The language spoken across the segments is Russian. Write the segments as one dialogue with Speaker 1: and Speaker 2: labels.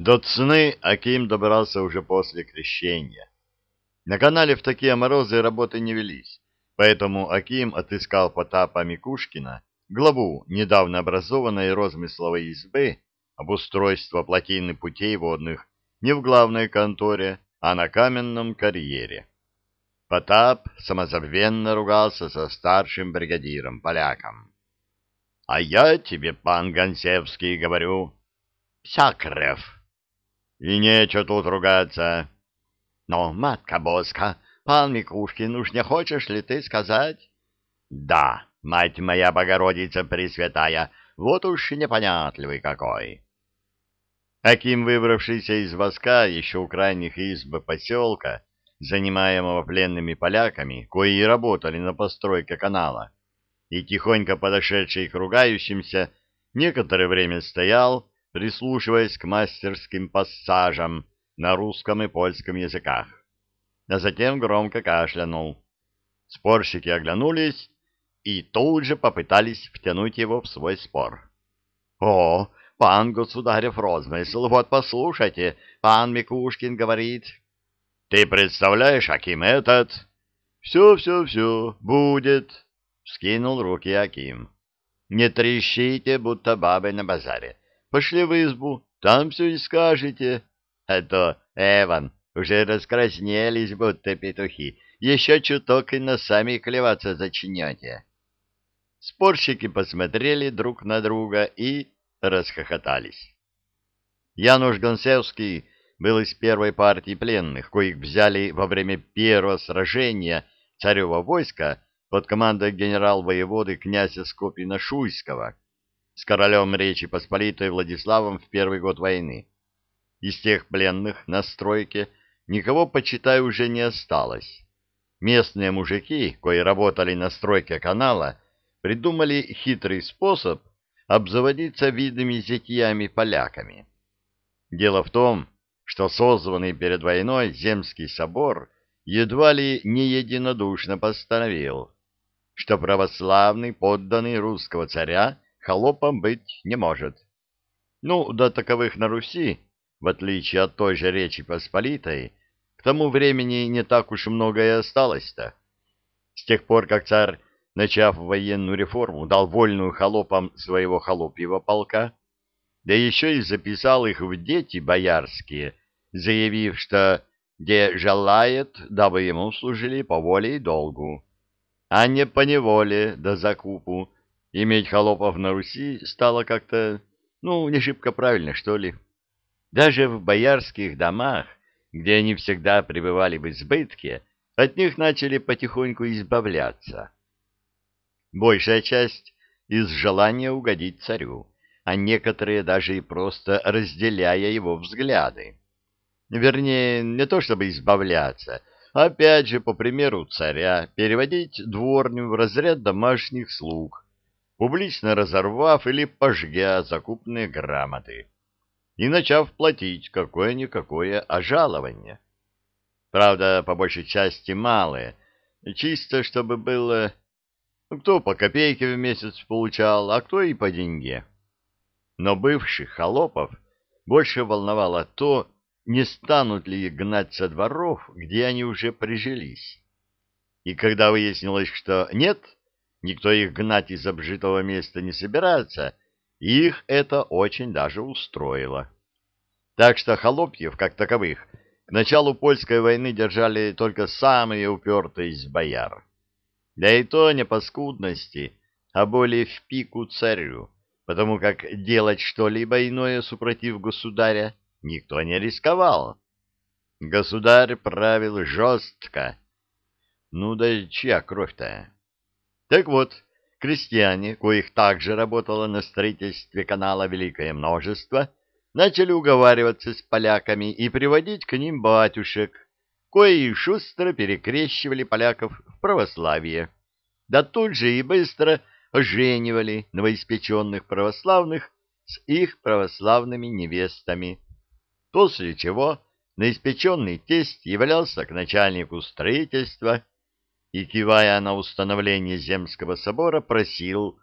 Speaker 1: До Цны Аким добрался уже после крещения. На канале в такие морозы работы не велись, поэтому Аким отыскал Потапа Микушкина, главу недавно образованной розмысловой избы обустройства плотины путей водных не в главной конторе, а на каменном карьере. Потап самозабвенно ругался со старшим бригадиром, поляком. — А я тебе, пан Гонсевский, говорю, Сякрев. И нечего тут ругаться. Но, матка Боска, пан Микушкин, уж не хочешь ли ты сказать? Да, мать моя Богородица Пресвятая, вот уж непонятливый какой. Аким, выбравшийся из воска еще у крайних изб поселка, занимаемого пленными поляками, кои и работали на постройке канала, и тихонько подошедший к ругающимся, некоторое время стоял, прислушиваясь к мастерским пассажам на русском и польском языках, а затем громко кашлянул. Спорщики оглянулись и тут же попытались втянуть его в свой спор. — О, пан государев розмысл, вот послушайте, пан Микушкин говорит. — Ты представляешь, Аким этот? — Все, все, все, будет, — скинул руки Аким. — Не трещите, будто бабы на базаре. Пошли в избу, там все и скажете. А то, Эван, уже раскраснелись, будто петухи. Еще чуток и носами клеваться зачнете. Спорщики посмотрели друг на друга и расхохотались. Януш Гонсевский был из первой партии пленных, коих взяли во время первого сражения царева войска под командой генерал-воеводы князя Скопина-Шуйского, с королем Речи Посполитой Владиславом в первый год войны. Из тех пленных на стройке никого, почитай, уже не осталось. Местные мужики, кои работали на стройке канала, придумали хитрый способ обзаводиться видными зятьями поляками. Дело в том, что созванный перед войной Земский собор едва ли не единодушно постановил, что православный подданный русского царя холопом быть не может. Ну, до таковых на Руси, в отличие от той же Речи Посполитой, к тому времени не так уж много и осталось-то. С тех пор, как царь, начав военную реформу, дал вольную холопам своего холопьего полка, да еще и записал их в дети боярские, заявив, что где желает, дабы ему служили по воле и долгу, а не по неволе да закупу, Иметь холопов на Руси стало как-то, ну, не шибко правильно, что ли. Даже в боярских домах, где они всегда пребывали в избытке, от них начали потихоньку избавляться. Большая часть из желания угодить царю, а некоторые даже и просто разделяя его взгляды. Вернее, не то чтобы избавляться, опять же, по примеру царя, переводить дворню в разряд домашних слуг, публично разорвав или пожгя закупные грамоты и начав платить какое-никакое ожалование. Правда, по большей части малое, чисто чтобы было... Кто по копейке в месяц получал, а кто и по деньге. Но бывших холопов больше волновало то, не станут ли гнать со дворов, где они уже прижились. И когда выяснилось, что нет, никто их гнать из обжитого места не собирается, их это очень даже устроило. Так что холопьев, как таковых, к началу польской войны держали только самые упертые из бояр. Да и то не по скудности, а более в пику царю, потому как делать что-либо иное супротив государя никто не рисковал. Государь правил жестко. Ну да чья кровь-то? Так вот, крестьяне, коих также работало на строительстве канала великое множество, начали уговариваться с поляками и приводить к ним батюшек, кои шустро перекрещивали поляков в православие, да тут же и быстро оженивали новоиспеченных православных с их православными невестами, после чего наиспеченный тесть являлся к начальнику строительства и, кивая на установление земского собора, просил,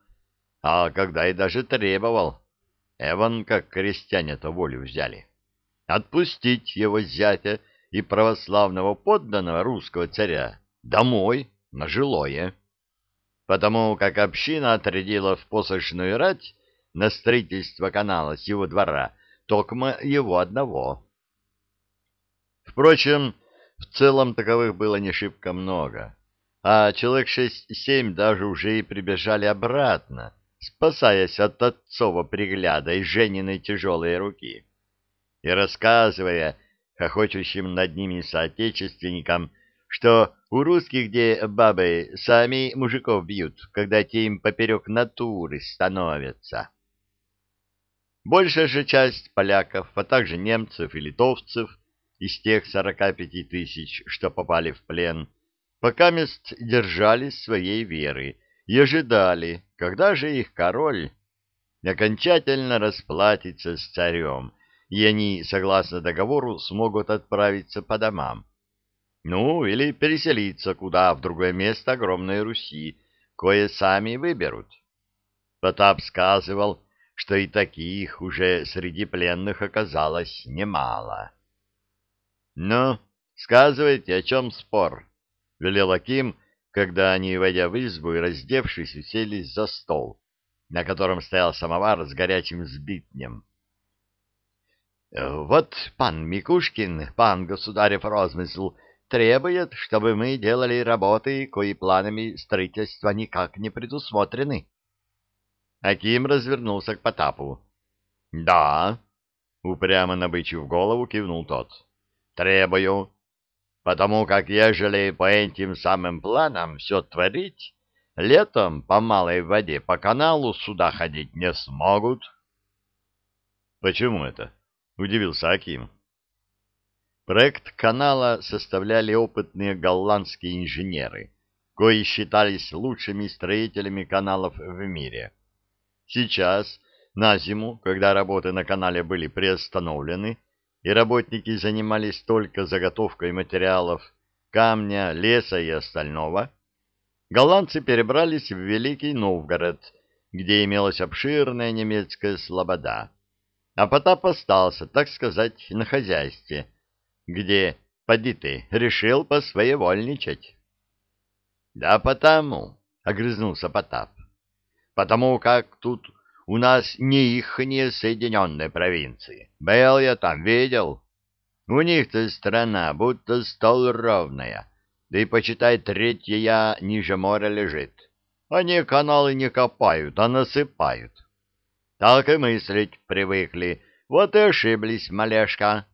Speaker 1: а когда и даже требовал. Эван, как крестьяне-то волю взяли. отпустить его зятя и православного подданного русского царя домой, на жилое. Потому как община отрядила в посошную рать на строительство канала с его двора токмо его одного. Впрочем, в целом таковых было не шибко много, а человек шесть-семь даже уже и прибежали обратно, спасаясь от отцова пригляда и Жениной тяжелой руки, и рассказывая хохочущим над ними соотечественникам, что у русских, где бабы сами мужиков бьют, когда те им поперек натуры становятся. Большая же часть поляков, а также немцев и литовцев из тех 45 тысяч, что попали в плен, пока мест держались своей веры и ожидали, когда же их король окончательно расплатится с царем, и они, согласно договору, смогут отправиться по домам. Ну, или переселиться куда в другое место огромной Руси, кое сами выберут. Потап сказывал, что и таких уже среди пленных оказалось немало. — Ну, сказывайте, о чем спор? — велел Аким, когда они, войдя в избу и раздевшись, уселись за стол, на котором стоял самовар с горячим сбитнем. — Вот пан Микушкин, пан государев розмысл, требует, чтобы мы делали работы, кои планами строительства никак не предусмотрены. Аким развернулся к Потапу. — Да, — упрямо набычив голову, кивнул тот. — Требую. Потому как, ежели по этим самым планам все творить, летом по малой воде по каналу сюда ходить не смогут. — Почему это? — удивился Аким. Проект канала составляли опытные голландские инженеры, кои считались лучшими строителями каналов в мире. Сейчас, на зиму, когда работы на канале были приостановлены, и работники занимались только заготовкой материалов камня, леса и остального, голландцы перебрались в Великий Новгород, где имелась обширная немецкая слобода. А Потап остался, так сказать, на хозяйстве, где, поди ты, решил посвоевольничать. — Да потому, — огрызнулся Потап, потому как тут у нас не ихние Соединенные провинции. Был я там, видел. У них-то страна будто стол ровная, да и, почитай, третья ниже моря лежит. Они каналы не копают, а насыпают. Так и мыслить привыкли, вот и ошиблись, малешка.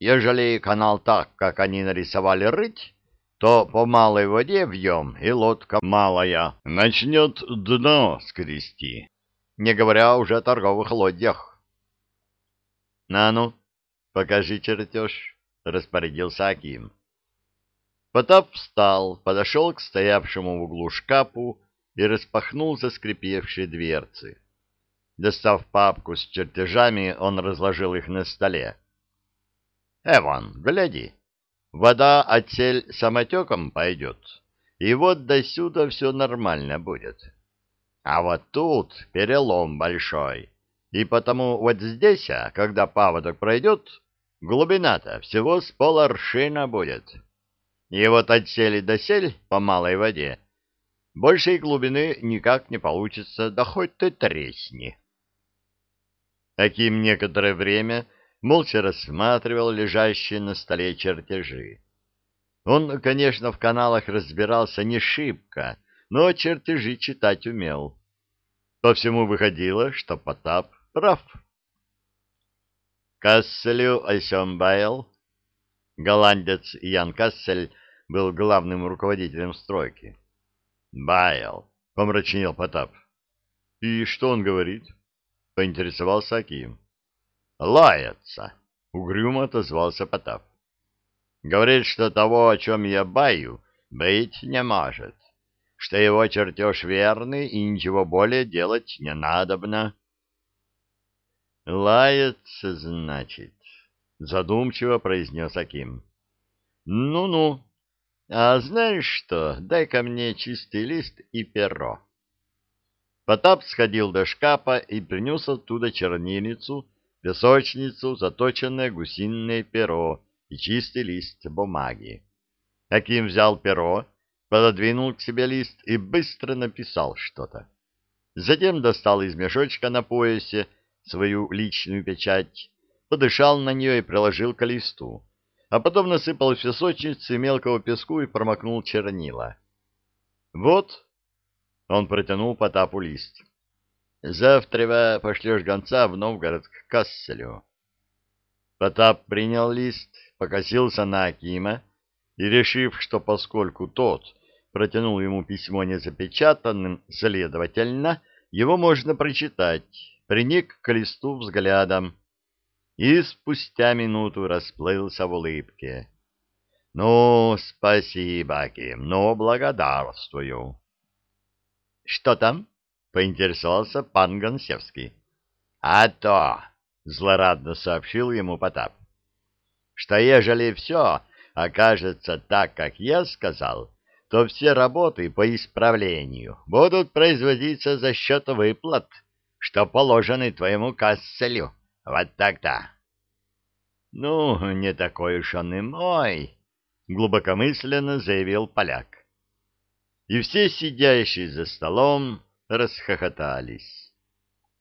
Speaker 1: Ежели канал так, как они нарисовали рыть, то по малой воде вьем, и лодка малая начнет дно скрести, не говоря уже о торговых лодьях. — На ну, покажи чертеж, — распорядился Аким. Потап встал, подошел к стоявшему в углу шкафу и распахнул заскрипевшие дверцы. Достав папку с чертежами, он разложил их на столе. — Эван, гляди, Вода отсель самотеком пойдет, и вот до сюда все нормально будет. А вот тут перелом большой, и потому вот здесь, а, когда паводок пройдет, глубина-то всего с поларшина будет. И вот от сели до сель по малой воде большей глубины никак не получится, да хоть ты тресни. Таким некоторое время молча рассматривал лежащие на столе чертежи. Он, конечно, в каналах разбирался не шибко, но чертежи читать умел. По всему выходило, что Потап прав. Касселю Айсембайл, голландец Ян Кассель, был главным руководителем стройки. «Байл», — помрачнел Потап. «И что он говорит?» — поинтересовался Аким. Лается, — угрюмо отозвался Потап. Говорит, что того, о чем я баю, быть не может, что его чертеж верный и ничего более делать не надобно. Лается, значит, — задумчиво произнес Аким. Ну-ну, а знаешь что, дай-ка мне чистый лист и перо. Потап сходил до шкафа и принес оттуда чернильницу, песочницу заточенное гусиное перо и чистый лист бумаги. Аким взял перо, пододвинул к себе лист и быстро написал что-то. Затем достал из мешочка на поясе свою личную печать, подышал на нее и приложил к листу, а потом насыпал в песочницы мелкого песку и промокнул чернила. «Вот», — он протянул Потапу лист, — «завтра пошлешь гонца в Новгород к Касселю». Потап принял лист, покосился на Акима и, решив, что поскольку тот протянул ему письмо незапечатанным, следовательно, его можно прочитать, приник к листу взглядом и спустя минуту расплылся в улыбке. — Ну, спасибо, Ким, ну, благодарствую. — Что там? — поинтересовался пан Гонсевский. — А то, — злорадно сообщил ему Потап, — что ежели все окажется так, как я сказал, то все работы по исправлению будут производиться за счет выплат, что положены твоему касселю. Вот так-то. — Ну, не такой уж он и мой, — глубокомысленно заявил поляк. И все сидящие за столом расхохотались.